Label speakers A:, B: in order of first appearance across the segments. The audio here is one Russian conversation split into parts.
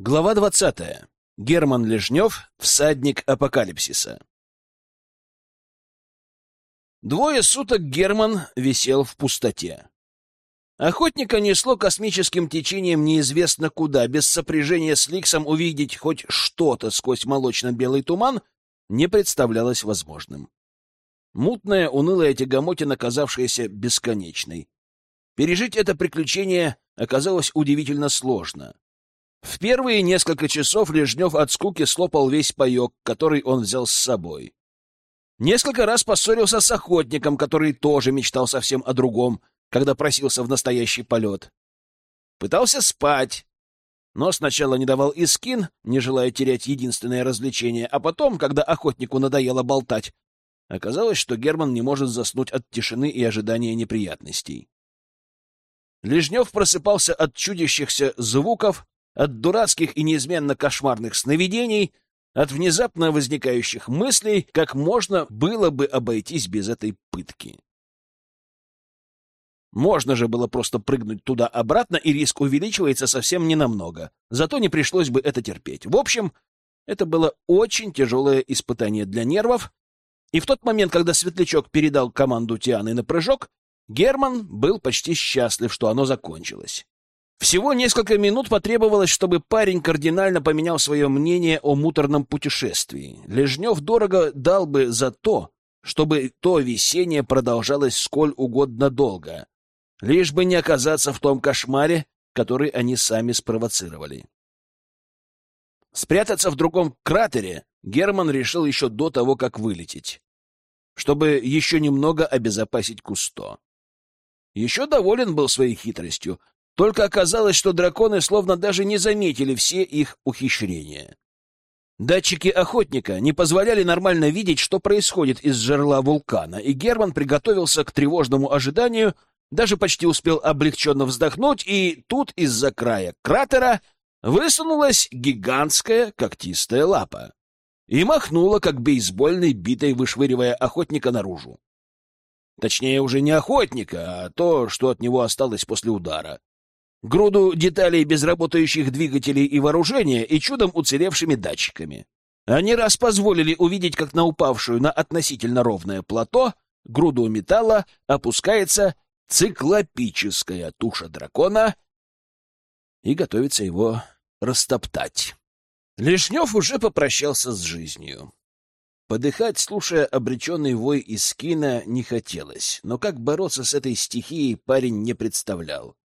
A: Глава двадцатая. Герман Лежнев, всадник апокалипсиса. Двое суток Герман висел в пустоте. Охотника несло космическим течением неизвестно куда, без сопряжения с Ликсом увидеть хоть что-то сквозь молочно-белый туман не представлялось возможным. Мутная, унылая тягомотина, казавшаяся бесконечной. Пережить это приключение оказалось удивительно сложно. В первые несколько часов Лежнев от скуки слопал весь паек, который он взял с собой. Несколько раз поссорился с охотником, который тоже мечтал совсем о другом, когда просился в настоящий полет. Пытался спать, но сначала не давал искин, не желая терять единственное развлечение, а потом, когда охотнику надоело болтать, оказалось, что Герман не может заснуть от тишины и ожидания неприятностей. Лежнев просыпался от чудящихся звуков, от дурацких и неизменно кошмарных сновидений, от внезапно возникающих мыслей, как можно было бы обойтись без этой пытки. Можно же было просто прыгнуть туда-обратно, и риск увеличивается совсем ненамного. Зато не пришлось бы это терпеть. В общем, это было очень тяжелое испытание для нервов, и в тот момент, когда Светлячок передал команду Тианы на прыжок, Герман был почти счастлив, что оно закончилось. Всего несколько минут потребовалось, чтобы парень кардинально поменял свое мнение о муторном путешествии. Лежнев дорого дал бы за то, чтобы то весеннее продолжалось сколь угодно долго, лишь бы не оказаться в том кошмаре, который они сами спровоцировали. Спрятаться в другом кратере Герман решил еще до того, как вылететь, чтобы еще немного обезопасить Кусто. Еще доволен был своей хитростью, только оказалось, что драконы словно даже не заметили все их ухищрения. Датчики охотника не позволяли нормально видеть, что происходит из жерла вулкана, и Герман приготовился к тревожному ожиданию, даже почти успел облегченно вздохнуть, и тут из-за края кратера высунулась гигантская когтистая лапа и махнула, как бейсбольной битой, вышвыривая охотника наружу. Точнее, уже не охотника, а то, что от него осталось после удара груду деталей без работающих двигателей и вооружения и чудом уцелевшими датчиками. Они раз позволили увидеть, как на упавшую на относительно ровное плато груду металла опускается циклопическая туша дракона и готовится его растоптать. Лишнев уже попрощался с жизнью. Подыхать, слушая обреченный вой из кино, не хотелось, но как бороться с этой стихией парень не представлял.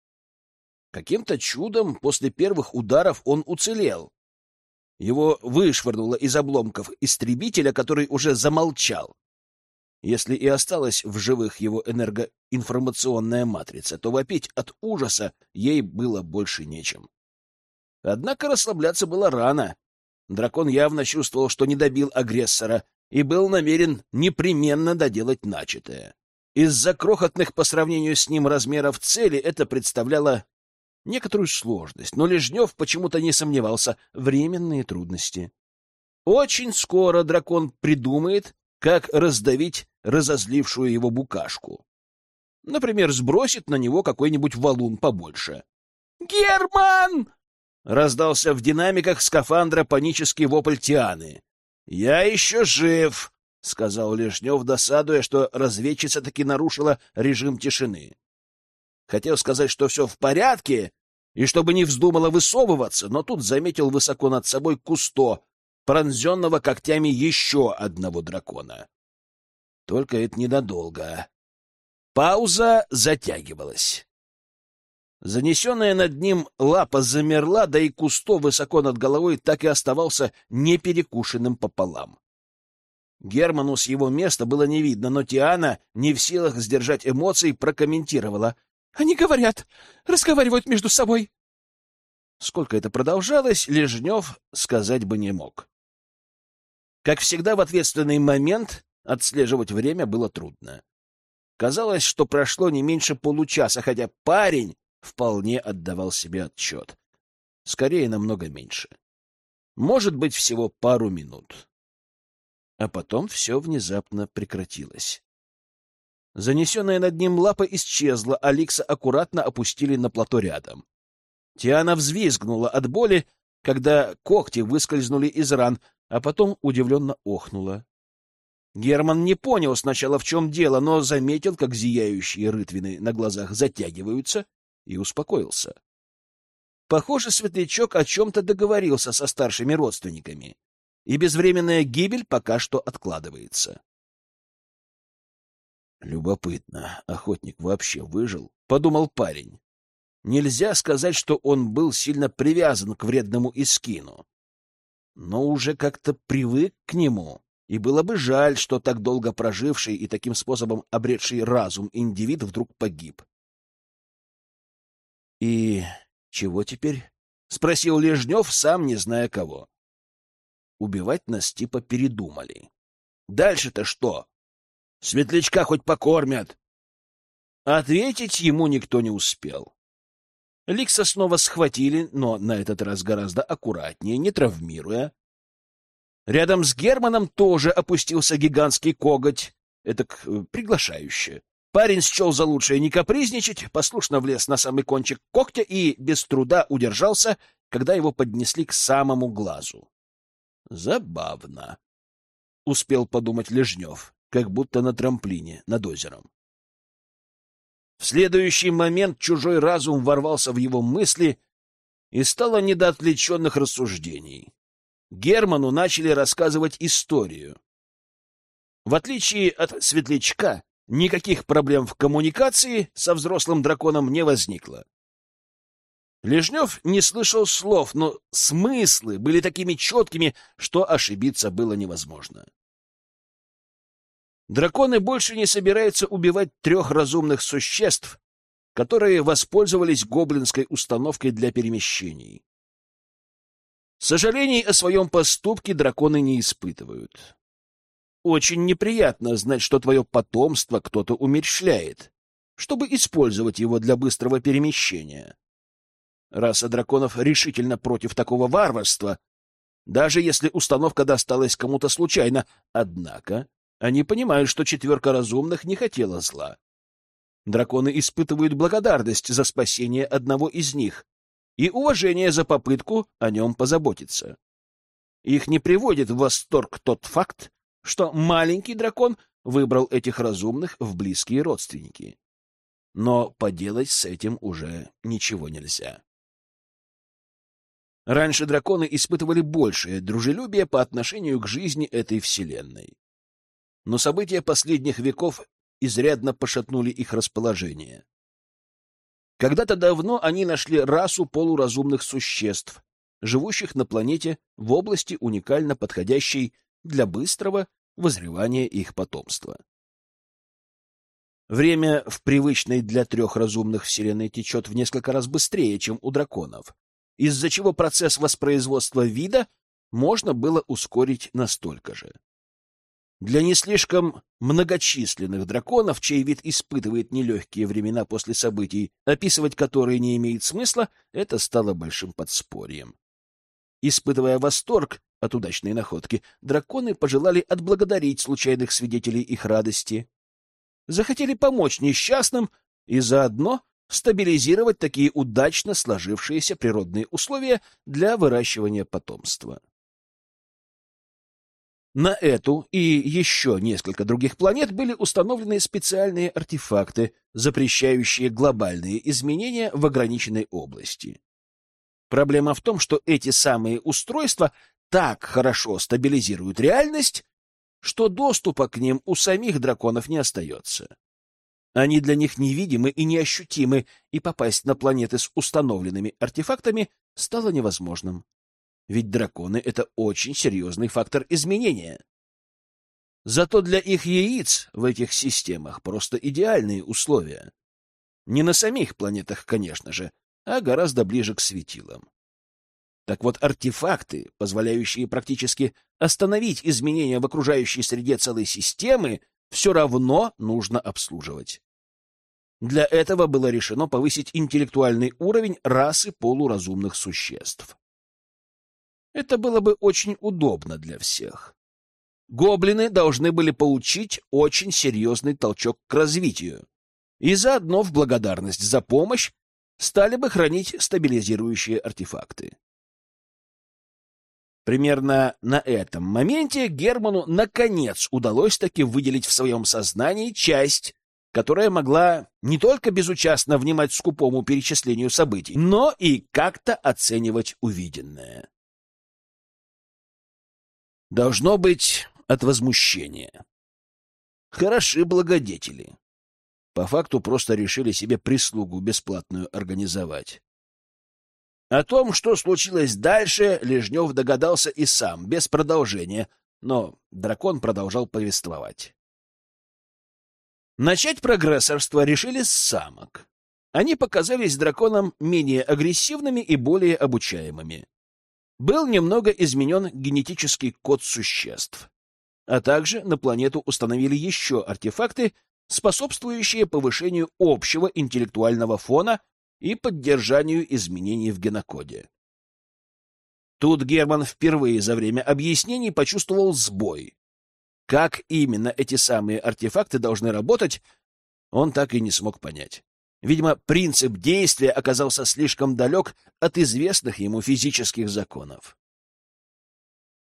A: Каким-то чудом после первых ударов он уцелел. Его вышвырнуло из обломков истребителя, который уже замолчал. Если и осталась в живых его энергоинформационная матрица, то вопить от ужаса ей было больше нечем. Однако расслабляться было рано. Дракон явно чувствовал, что не добил агрессора, и был намерен непременно доделать начатое. Из-за крохотных по сравнению с ним размеров цели это представляло некоторую сложность, но Лежнев почему-то не сомневался — временные трудности. Очень скоро дракон придумает, как раздавить разозлившую его букашку. Например, сбросит на него какой-нибудь валун побольше. «Герман!» — раздался в динамиках скафандра панический вопль Тианы. «Я еще жив!» — сказал Лежнев, досадуя, что разведчица таки нарушила режим тишины. Хотел сказать, что все в порядке, и чтобы не вздумала высовываться, но тут заметил высоко над собой кусто, пронзенного когтями еще одного дракона. Только это ненадолго. Пауза затягивалась. Занесенная над ним лапа замерла, да и кусто высоко над головой так и оставался неперекушенным пополам. Герману с его места было не видно, но Тиана, не в силах сдержать эмоций, прокомментировала — они говорят, разговаривают между собой. Сколько это продолжалось, Лежнев сказать бы не мог. Как всегда, в ответственный момент отслеживать время было трудно. Казалось, что прошло не меньше получаса, хотя парень вполне отдавал себе отчет. Скорее, намного меньше. Может быть, всего пару минут. А потом все внезапно прекратилось. Занесенная над ним лапа исчезла, а Ликса аккуратно опустили на плато рядом. Тиана взвизгнула от боли, когда когти выскользнули из ран, а потом удивленно охнула. Герман не понял сначала, в чем дело, но заметил, как зияющие рытвины на глазах затягиваются, и успокоился. Похоже, светлячок о чем-то договорился со старшими родственниками, и безвременная гибель пока что откладывается. Любопытно, охотник вообще выжил? Подумал парень. Нельзя сказать, что он был сильно привязан к вредному Искину, но уже как-то привык к нему, и было бы жаль, что так долго проживший и таким способом обретший разум индивид вдруг погиб. «И чего теперь?» — спросил Лежнев, сам не зная кого. Убивать нас типа передумали. «Дальше-то что? Светлячка хоть покормят!» Ответить ему никто не успел. Ликса снова схватили, но на этот раз гораздо аккуратнее, не травмируя. Рядом с Германом тоже опустился гигантский коготь, это э, приглашающе. Парень счел за лучшее не капризничать, послушно влез на самый кончик когтя и без труда удержался, когда его поднесли к самому глазу. Забавно, — успел подумать Лежнев, как будто на трамплине над озером. В следующий момент чужой разум ворвался в его мысли, и стало не до отвлеченных рассуждений. Герману начали рассказывать историю. В отличие от светлячка, никаких проблем в коммуникации со взрослым драконом не возникло. Лежнев не слышал слов, но смыслы были такими четкими, что ошибиться было невозможно. Драконы больше не собираются убивать трех разумных существ, которые воспользовались гоблинской установкой для перемещений. Сожалений о своем поступке драконы не испытывают. Очень неприятно знать, что твое потомство кто-то умерщвляет, чтобы использовать его для быстрого перемещения. Раса драконов решительно против такого варварства, даже если установка досталась кому-то случайно. Однако они понимают, что четверка разумных не хотела зла. Драконы испытывают благодарность за спасение одного из них и уважение за попытку о нем позаботиться. Их не приводит в восторг тот факт, что маленький дракон выбрал этих разумных в близкие родственники. Но поделать с этим уже ничего нельзя. Раньше драконы испытывали большее дружелюбие по отношению к жизни этой вселенной но события последних веков изрядно пошатнули их расположение. Когда-то давно они нашли расу полуразумных существ, живущих на планете в области, уникально подходящей для быстрого возревания их потомства. Время в привычной для трех разумных вселенной течет в несколько раз быстрее, чем у драконов, из-за чего процесс воспроизводства вида можно было ускорить настолько же. Для не слишком многочисленных драконов, чей вид испытывает нелегкие времена после событий, описывать которые не имеет смысла, это стало большим подспорьем. Испытывая восторг от удачной находки, драконы пожелали отблагодарить случайных свидетелей их радости. Захотели помочь несчастным и заодно стабилизировать такие удачно сложившиеся природные условия для выращивания потомства. На эту и еще несколько других планет были установлены специальные артефакты, запрещающие глобальные изменения в ограниченной области. Проблема в том, что эти самые устройства так хорошо стабилизируют реальность, что доступа к ним у самих драконов не остается. Они для них невидимы и неощутимы, и попасть на планеты с установленными артефактами стало невозможным. Ведь драконы — это очень серьезный фактор изменения. Зато для их яиц в этих системах просто идеальные условия. Не на самих планетах, конечно же, а гораздо ближе к светилам. Так вот, артефакты, позволяющие практически остановить изменения в окружающей среде целой системы, все равно нужно обслуживать. Для этого было решено повысить интеллектуальный уровень расы полуразумных существ. Это было бы очень удобно для всех. Гоблины должны были получить очень серьезный толчок к развитию и заодно в благодарность за помощь стали бы хранить стабилизирующие артефакты. Примерно на этом моменте Герману наконец удалось таки выделить в своем сознании часть, которая могла не только безучастно внимать скупому перечислению событий, но и как-то оценивать увиденное. Должно быть от возмущения. Хороши благодетели. По факту просто решили себе прислугу бесплатную организовать. О том, что случилось дальше, Лежнев догадался и сам, без продолжения, но дракон продолжал повествовать. Начать прогрессорство решили с самок. Они показались драконам менее агрессивными и более обучаемыми. Был немного изменен генетический код существ. А также на планету установили еще артефакты, способствующие повышению общего интеллектуального фона и поддержанию изменений в генокоде. Тут Герман впервые за время объяснений почувствовал сбой. Как именно эти самые артефакты должны работать, он так и не смог понять. Видимо, принцип действия оказался слишком далек от известных ему физических законов.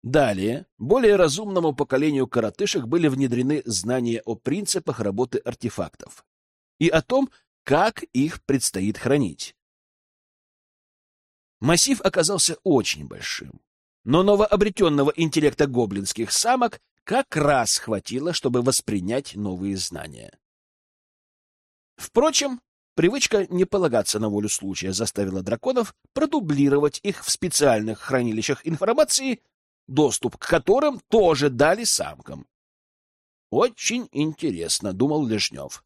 A: Далее, более разумному поколению коротышек были внедрены знания о принципах работы артефактов и о том, как их предстоит хранить. Массив оказался очень большим, но новообретенного интеллекта гоблинских самок как раз хватило, чтобы воспринять новые знания. Впрочем, привычка не полагаться на волю случая заставила драконов продублировать их в специальных хранилищах информации, доступ к которым тоже дали самкам. «Очень интересно», — думал Лежнев.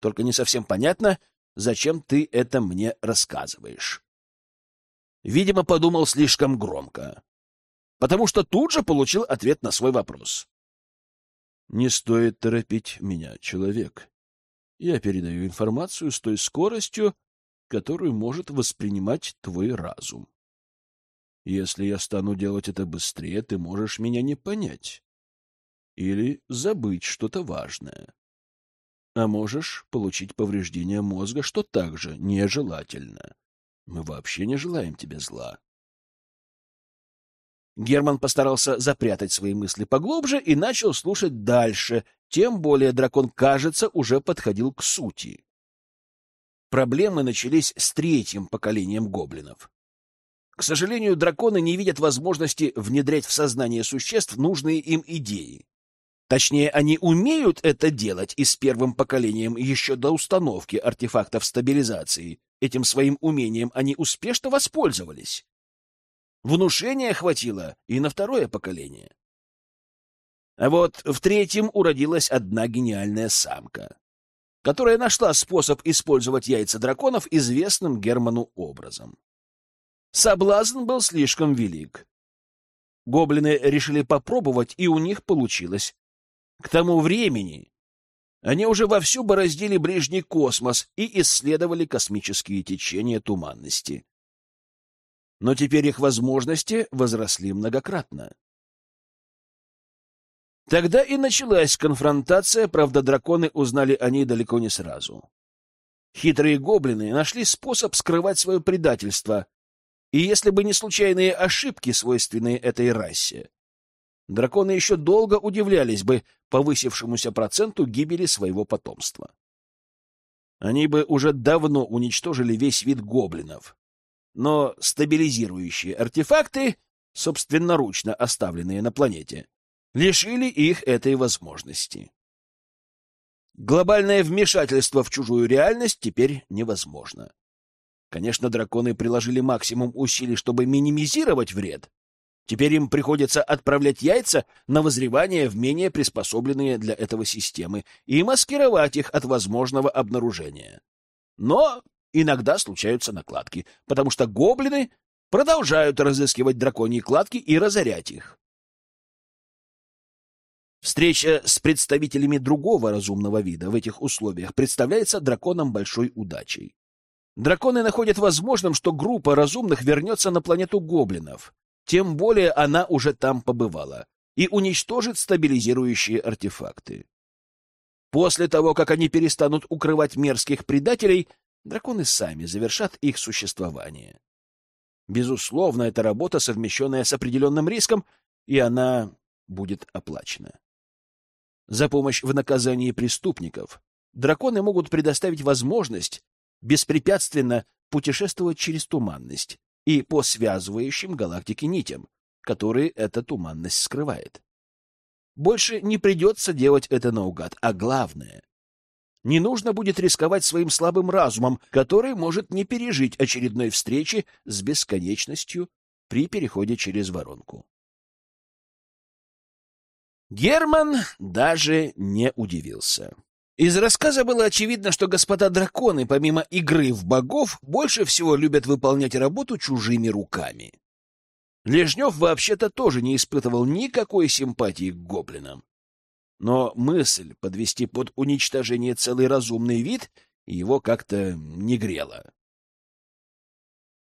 A: Только не совсем понятно, зачем ты это мне рассказываешь. Видимо, подумал слишком громко, потому что тут же получил ответ на свой вопрос. Не стоит торопить меня, человек. Я передаю информацию с той скоростью, которую может воспринимать твой разум. Если я стану делать это быстрее, ты можешь меня не понять или забыть что-то важное а можешь получить повреждение мозга, что также нежелательно. Мы вообще не желаем тебе зла. Герман постарался запрятать свои мысли поглубже и начал слушать дальше, тем более дракон, кажется, уже подходил к сути. Проблемы начались с третьим поколением гоблинов. К сожалению, драконы не видят возможности внедрять в сознание существ нужные им идеи. Точнее, они умеют это делать и с первым поколением еще до установки артефактов стабилизации. Этим своим умением они успешно воспользовались. Внушения хватило и на второе поколение. А вот в третьем уродилась одна гениальная самка, которая нашла способ использовать яйца драконов известным Герману образом. Соблазн был слишком велик. Гоблины решили попробовать, и у них получилось. К тому времени они уже вовсю бороздили ближний космос и исследовали космические течения туманности. Но теперь их возможности возросли многократно. Тогда и началась конфронтация, правда, драконы узнали о ней далеко не сразу. Хитрые гоблины нашли способ скрывать свое предательство, и если бы не случайные ошибки, свойственные этой расе, драконы еще долго удивлялись бы повысившемуся проценту гибели своего потомства. Они бы уже давно уничтожили весь вид гоблинов. Но стабилизирующие артефакты, собственноручно оставленные на планете, лишили их этой возможности. Глобальное вмешательство в чужую реальность теперь невозможно. Конечно, драконы приложили максимум усилий, чтобы минимизировать вред, Теперь им приходится отправлять яйца на возревание в менее приспособленные для этого системы и маскировать их от возможного обнаружения. Но иногда случаются накладки, потому что гоблины продолжают разыскивать драконьи кладки и разорять их. Встреча с представителями другого разумного вида в этих условиях представляется драконам большой удачей. Драконы находят возможным, что группа разумных вернется на планету гоблинов, тем более она уже там побывала, и уничтожит стабилизирующие артефакты. После того, как они перестанут укрывать мерзких предателей, драконы сами завершат их существование. Безусловно, это работа, совмещенная с определенным риском, и она будет оплачена. За помощь в наказании преступников драконы могут предоставить возможность беспрепятственно путешествовать через туманность и по связывающим галактики нитям, которые эта туманность скрывает. Больше не придется делать это наугад, а главное — не нужно будет рисковать своим слабым разумом, который может не пережить очередной встречи с бесконечностью при переходе через воронку. Герман даже не удивился. Из рассказа было очевидно, что господа драконы, помимо игры в богов, больше всего любят выполнять работу чужими руками. Лежнев вообще-то тоже не испытывал никакой симпатии к гоблинам. Но мысль подвести под уничтожение целый разумный вид его как-то не грела.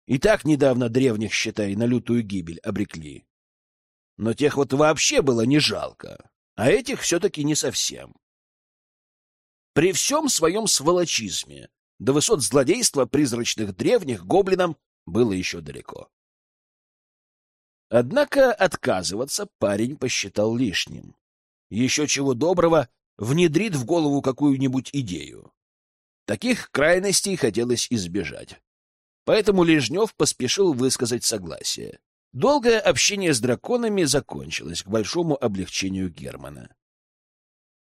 A: И так недавно древних, считай, на лютую гибель обрекли. Но тех вот вообще было не жалко, а этих все-таки не совсем. При всем своем сволочизме до высот злодейства призрачных древних гоблинам было еще далеко. Однако отказываться парень посчитал лишним. Еще чего доброго внедрит в голову какую-нибудь идею. Таких крайностей хотелось избежать. Поэтому Лежнев поспешил высказать согласие. Долгое общение с драконами закончилось к большому облегчению Германа.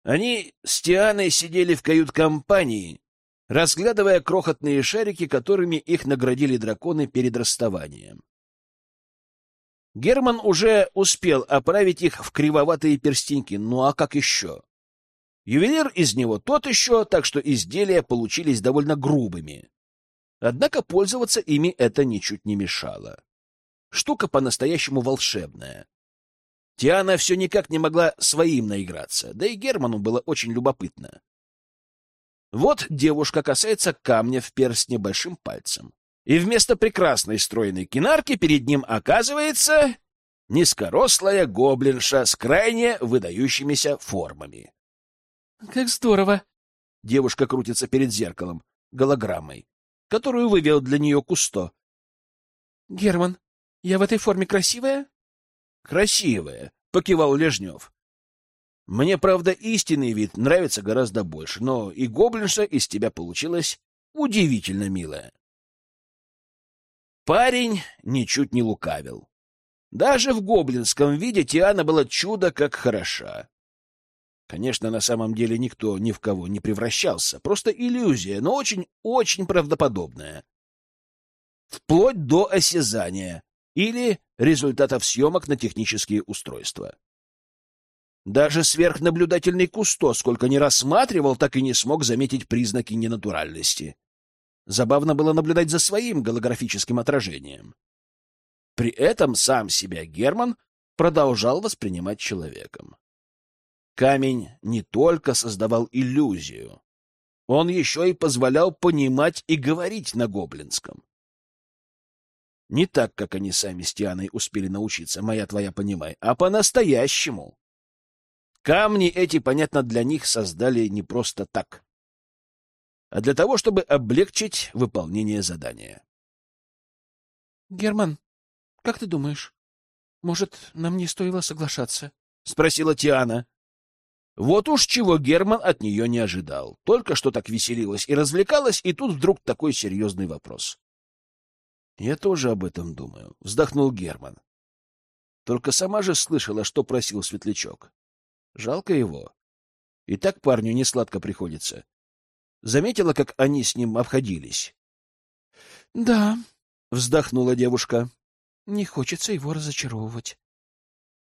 A: Они с Тианой сидели в кают-компании, разглядывая крохотные шарики, которыми их наградили драконы перед расставанием. Герман уже успел оправить их в кривоватые перстеньки, ну а как еще? Ювелир из него тот еще, так что изделия получились довольно грубыми. Однако пользоваться ими это ничуть не мешало. Штука по-настоящему волшебная. Тиана все никак не могла своим наиграться, да и Герману было очень любопытно. Вот девушка касается камня в перстне большим пальцем и вместо прекрасной стройной кинарки перед ним оказывается низкорослая гоблинша с крайне выдающимися формами.
B: — Как здорово!
A: — девушка крутится перед зеркалом, голограммой, которую вывел для нее Кусто.
B: — Герман, я в этой форме красивая?
A: — Красивая, — покивал Лежнев. — Мне, правда, истинный вид нравится гораздо больше, но и гоблинша из тебя получилась удивительно милая. Парень ничуть не лукавил. Даже в гоблинском виде Тиана была чудо как хороша. Конечно, на самом деле никто ни в кого не превращался, просто иллюзия, но очень-очень правдоподобная. Вплоть до осязания или результатов съемок на технические устройства. Даже сверхнаблюдательный Кусто, сколько не рассматривал, так и не смог заметить признаки ненатуральности. Забавно было наблюдать за своим голографическим отражением. При этом сам себя Герман продолжал воспринимать человеком. Камень не только создавал иллюзию, он еще и позволял понимать и говорить на гоблинском. Не так, как они сами с Тианой успели научиться, моя твоя понимай, а по-настоящему. Камни эти, понятно, для них создали не просто так а для того, чтобы облегчить выполнение задания.
B: — Герман, как ты думаешь, может, нам не стоило соглашаться?
A: — спросила Тиана. Вот уж чего Герман от нее не ожидал. Только что так веселилась и развлекалась, и тут вдруг такой серьезный вопрос. — Я тоже об этом думаю, — вздохнул Герман. Только сама же слышала, что просил Светлячок. Жалко его. И так парню не сладко приходится. Заметила, как они с ним обходились?
B: — Да, —
A: вздохнула девушка.
B: — Не хочется его разочаровывать.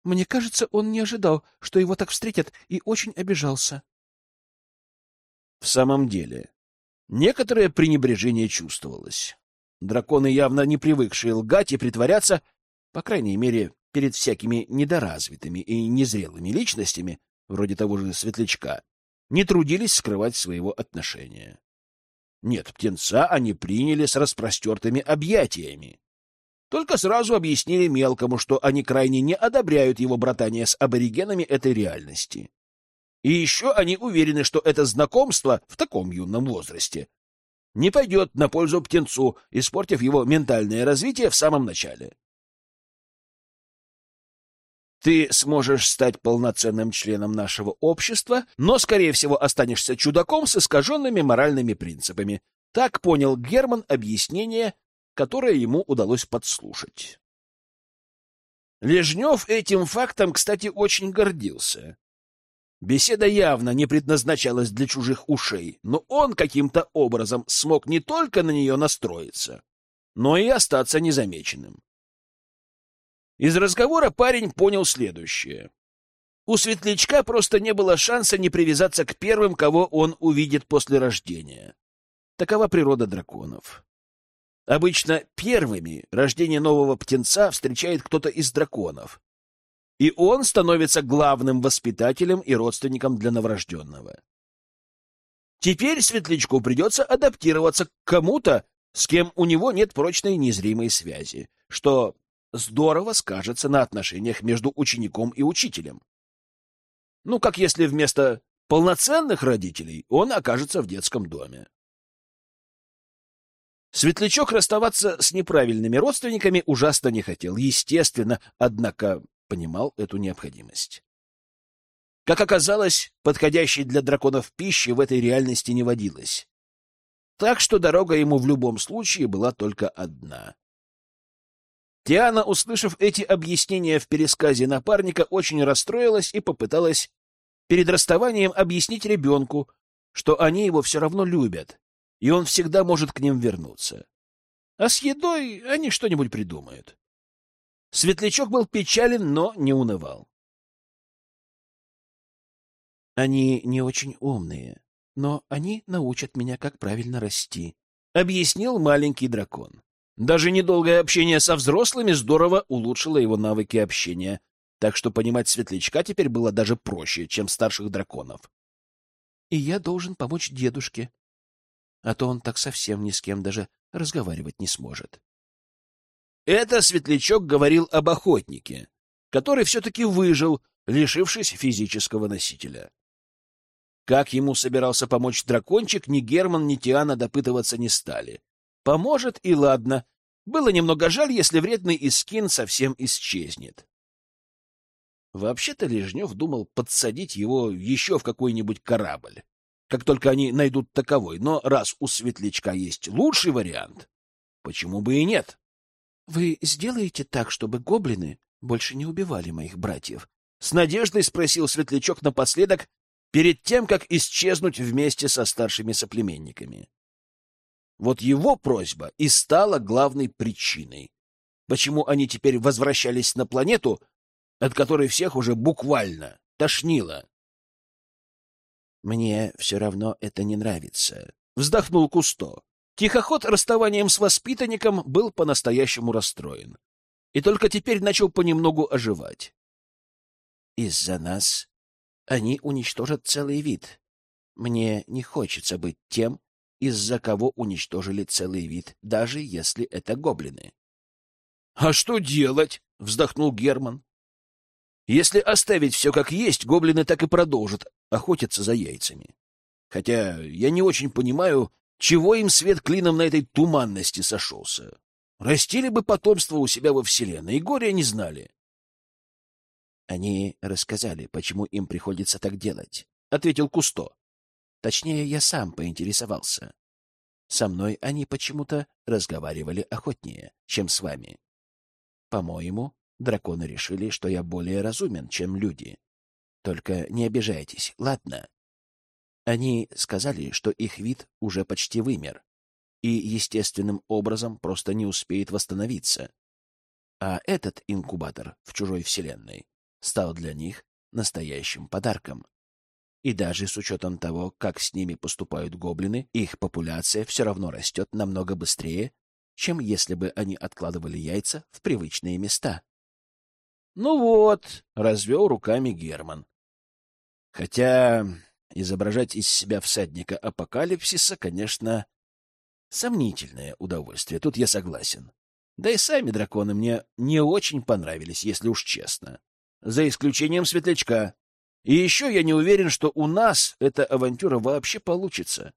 B: Мне кажется, он не ожидал, что его так встретят, и очень обижался.
A: В самом деле, некоторое пренебрежение чувствовалось. Драконы, явно не привыкшие лгать и притворяться, по крайней мере, перед всякими недоразвитыми и незрелыми личностями, вроде того же Светлячка, не трудились скрывать своего отношения. Нет, птенца они приняли с распростертыми объятиями. Только сразу объяснили мелкому, что они крайне не одобряют его братание с аборигенами этой реальности. И еще они уверены, что это знакомство в таком юном возрасте не пойдет на пользу птенцу, испортив его ментальное развитие в самом начале. Ты сможешь стать полноценным членом нашего общества, но, скорее всего, останешься чудаком с искаженными моральными принципами. Так понял Герман объяснение, которое ему удалось подслушать. Лежнев этим фактом, кстати, очень гордился. Беседа явно не предназначалась для чужих ушей, но он каким-то образом смог не только на нее настроиться, но и остаться незамеченным. Из разговора парень понял следующее. У Светлячка просто не было шанса не привязаться к первым, кого он увидит после рождения. Такова природа драконов. Обычно первыми рождение нового птенца встречает кто-то из драконов, и он становится главным воспитателем и родственником для новорожденного. Теперь Светлячку придется адаптироваться к кому-то, с кем у него нет прочной незримой связи, что здорово скажется на отношениях между учеником и учителем. Ну, как если вместо полноценных родителей он окажется в детском доме. Светлячок расставаться с неправильными родственниками ужасно не хотел, естественно, однако понимал эту необходимость. Как оказалось, подходящей для драконов пищи в этой реальности не водилось. Так что дорога ему в любом случае была только одна. Тиана, услышав эти объяснения в пересказе напарника, очень расстроилась и попыталась перед расставанием объяснить ребенку, что они его все равно любят, и он всегда может к ним вернуться. А с едой они что-нибудь придумают. Светлячок был печален, но не унывал.
B: Они не очень умные, но они научат меня, как правильно расти, —
A: объяснил маленький дракон. Даже недолгое общение со взрослыми здорово улучшило его навыки общения, так что понимать светлячка теперь было даже проще, чем старших драконов.
B: И я должен помочь дедушке, а то он так совсем ни с кем даже разговаривать не сможет.
A: Это Светлячок говорил об охотнике, который все-таки выжил, лишившись физического носителя. Как ему собирался помочь дракончик, ни Герман, ни Тиана допытываться не стали. Поможет и ладно. Было немного жаль, если вредный Искин совсем исчезнет. Вообще-то Лежнев думал подсадить его еще в какой-нибудь корабль, как только они найдут таковой, но раз у Светлячка есть лучший вариант, почему бы и нет?
B: Вы сделаете так, чтобы гоблины больше не убивали моих братьев?
A: С надеждой спросил Светлячок напоследок, перед тем, как исчезнуть вместе со старшими соплеменниками. Вот его просьба и стала главной причиной, почему они теперь возвращались на планету, от которой всех уже буквально тошнило.
B: «Мне все равно это не нравится», —
A: вздохнул Кусто. Тихоход расставанием с воспитанником был по-настоящему расстроен. И только теперь начал понемногу оживать.
B: Из-за нас они уничтожат целый вид. Мне не хочется быть тем, из-за кого уничтожили целый вид, даже если это гоблины.
A: — А что делать? — вздохнул Герман. — Если оставить все как есть, гоблины так и продолжат охотиться за яйцами. Хотя я не очень понимаю, чего им свет клином на этой туманности сошелся? Растили бы потомство у себя во Вселенной, и горя не знали.
B: Они рассказали, почему им приходится так делать, — ответил Кусто. Точнее, я сам поинтересовался. Со мной они почему-то разговаривали охотнее, чем с вами. По-моему, драконы решили, что я более разумен, чем люди. Только не обижайтесь, ладно? Они сказали, что их вид уже почти вымер и естественным образом просто не успеет восстановиться. А этот инкубатор в чужой вселенной стал для них настоящим подарком. И даже с учетом того, как с ними поступают гоблины, их популяция все равно растет намного быстрее, чем если бы они откладывали яйца в привычные места.
A: — Ну вот, — развел руками Герман. — Хотя изображать из себя всадника апокалипсиса, конечно, сомнительное удовольствие, тут я согласен. Да и сами драконы мне не очень понравились, если уж честно. За исключением светлячка. И еще я не уверен, что у нас эта авантюра вообще получится.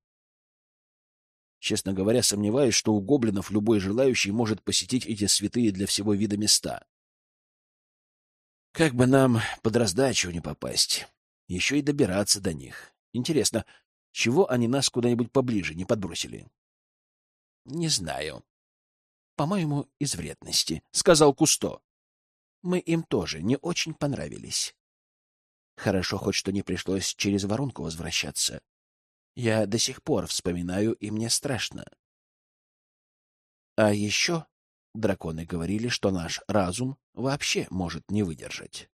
A: Честно говоря, сомневаюсь, что у гоблинов любой желающий может посетить эти святые для всего вида места. Как бы нам под раздачу не попасть, еще и добираться до них. Интересно, чего они нас куда-нибудь поближе не подбросили? — Не знаю. — По-моему, из вредности, — сказал Кусто. Мы им тоже не очень понравились. Хорошо хоть что не пришлось через воронку возвращаться. Я до сих пор вспоминаю, и мне страшно. А еще драконы говорили, что наш разум вообще может не выдержать.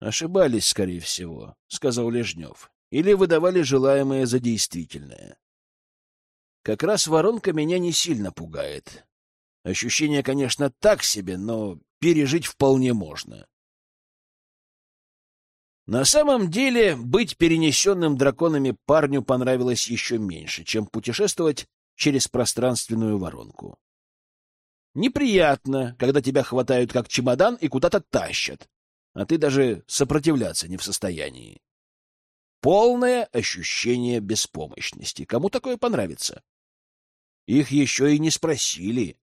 A: «Ошибались, скорее всего», — сказал Лежнев, «или выдавали желаемое за действительное. Как раз воронка меня не сильно пугает. Ощущение, конечно, так себе, но пережить вполне можно. На самом деле, быть перенесенным драконами парню понравилось еще меньше, чем путешествовать через пространственную воронку. Неприятно, когда тебя хватают как чемодан и куда-то тащат, а ты даже сопротивляться не в состоянии. Полное ощущение беспомощности. Кому такое понравится? Их еще и не спросили.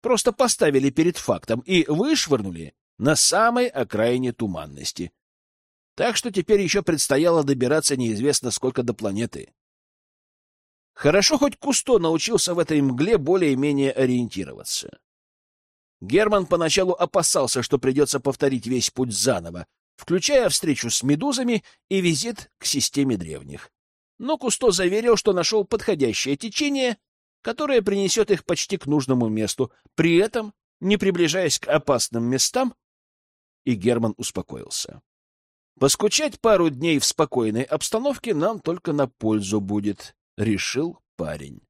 A: Просто поставили перед фактом и вышвырнули на самой окраине туманности, так что теперь еще предстояло добираться неизвестно сколько до планеты. Хорошо, хоть Кусто научился в этой мгле более-менее ориентироваться. Герман поначалу опасался, что придется повторить весь путь заново, включая встречу с медузами и визит к системе древних. Но Кусто заверил, что нашел подходящее течение, которое принесет их почти к нужному месту, при этом не приближаясь к опасным местам, и Герман успокоился. Поскучать пару дней в спокойной обстановке нам только на пользу будет, — решил парень.